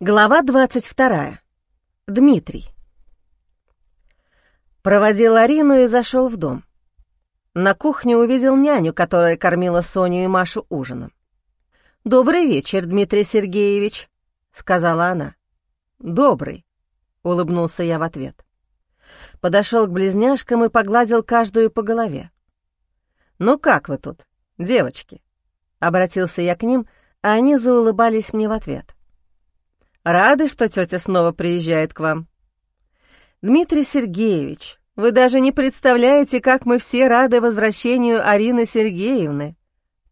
Глава 22. Дмитрий. Проводил Арину и зашел в дом. На кухне увидел няню, которая кормила Соню и Машу ужином. «Добрый вечер, Дмитрий Сергеевич», — сказала она. «Добрый», — улыбнулся я в ответ. Подошел к близняшкам и погладил каждую по голове. «Ну как вы тут, девочки?» — обратился я к ним, а они заулыбались мне в ответ. Рады, что тетя снова приезжает к вам. Дмитрий Сергеевич, вы даже не представляете, как мы все рады возвращению Арины Сергеевны,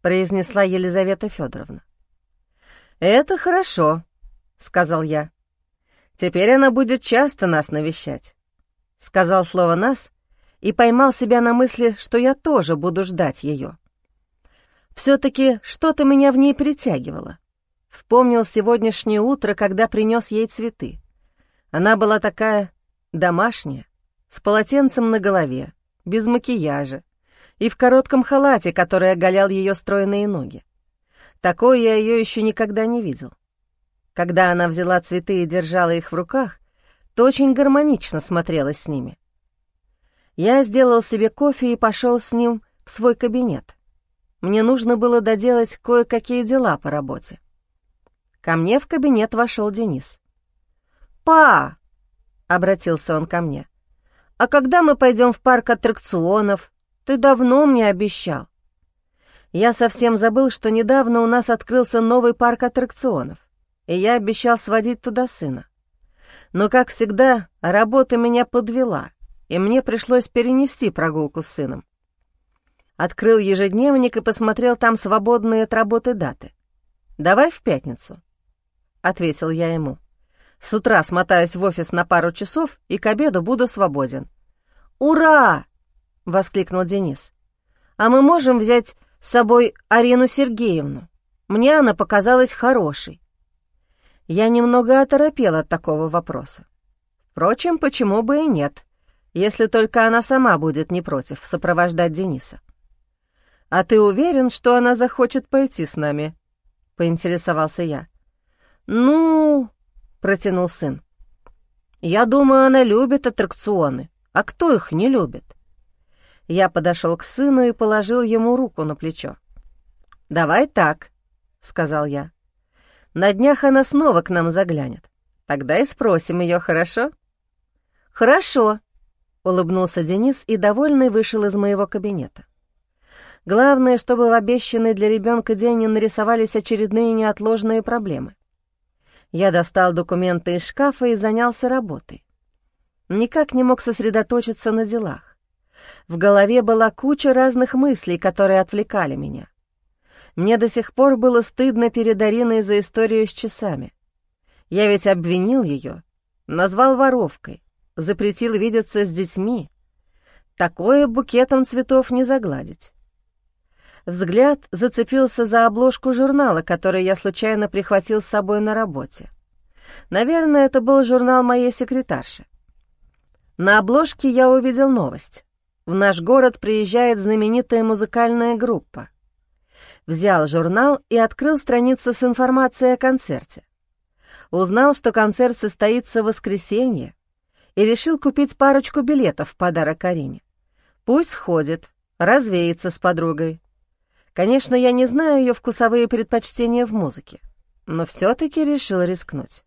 произнесла Елизавета Федоровна. Это хорошо, сказал я. Теперь она будет часто нас навещать. Сказал слово «нас» и поймал себя на мысли, что я тоже буду ждать ее. Все-таки что-то меня в ней притягивало. Вспомнил сегодняшнее утро, когда принес ей цветы. Она была такая домашняя, с полотенцем на голове, без макияжа и в коротком халате, который оголял ее стройные ноги. Такой я ее еще никогда не видел. Когда она взяла цветы и держала их в руках, то очень гармонично смотрелась с ними. Я сделал себе кофе и пошел с ним в свой кабинет. Мне нужно было доделать кое-какие дела по работе. Ко мне в кабинет вошел Денис. «Па!» — обратился он ко мне. «А когда мы пойдем в парк аттракционов? Ты давно мне обещал». Я совсем забыл, что недавно у нас открылся новый парк аттракционов, и я обещал сводить туда сына. Но, как всегда, работа меня подвела, и мне пришлось перенести прогулку с сыном. Открыл ежедневник и посмотрел там свободные от работы даты. «Давай в пятницу» ответил я ему. «С утра смотаюсь в офис на пару часов и к обеду буду свободен». «Ура!» — воскликнул Денис. «А мы можем взять с собой Арину Сергеевну? Мне она показалась хорошей». Я немного оторопел от такого вопроса. Впрочем, почему бы и нет, если только она сама будет не против сопровождать Дениса. «А ты уверен, что она захочет пойти с нами?» — поинтересовался я. «Ну...» — протянул сын. «Я думаю, она любит аттракционы. А кто их не любит?» Я подошел к сыну и положил ему руку на плечо. «Давай так», — сказал я. «На днях она снова к нам заглянет. Тогда и спросим ее, хорошо?» «Хорошо», — улыбнулся Денис и, довольный, вышел из моего кабинета. Главное, чтобы в обещанный для ребенка день нарисовались очередные неотложные проблемы. Я достал документы из шкафа и занялся работой. Никак не мог сосредоточиться на делах. В голове была куча разных мыслей, которые отвлекали меня. Мне до сих пор было стыдно перед Ариной за историю с часами. Я ведь обвинил ее, назвал воровкой, запретил видеться с детьми. Такое букетом цветов не загладить. Взгляд зацепился за обложку журнала, который я случайно прихватил с собой на работе. Наверное, это был журнал моей секретарши. На обложке я увидел новость. В наш город приезжает знаменитая музыкальная группа. Взял журнал и открыл страницу с информацией о концерте. Узнал, что концерт состоится в воскресенье, и решил купить парочку билетов в подарок Карине. Пусть сходит, развеется с подругой. Конечно, я не знаю ее вкусовые предпочтения в музыке, но все-таки решил рискнуть.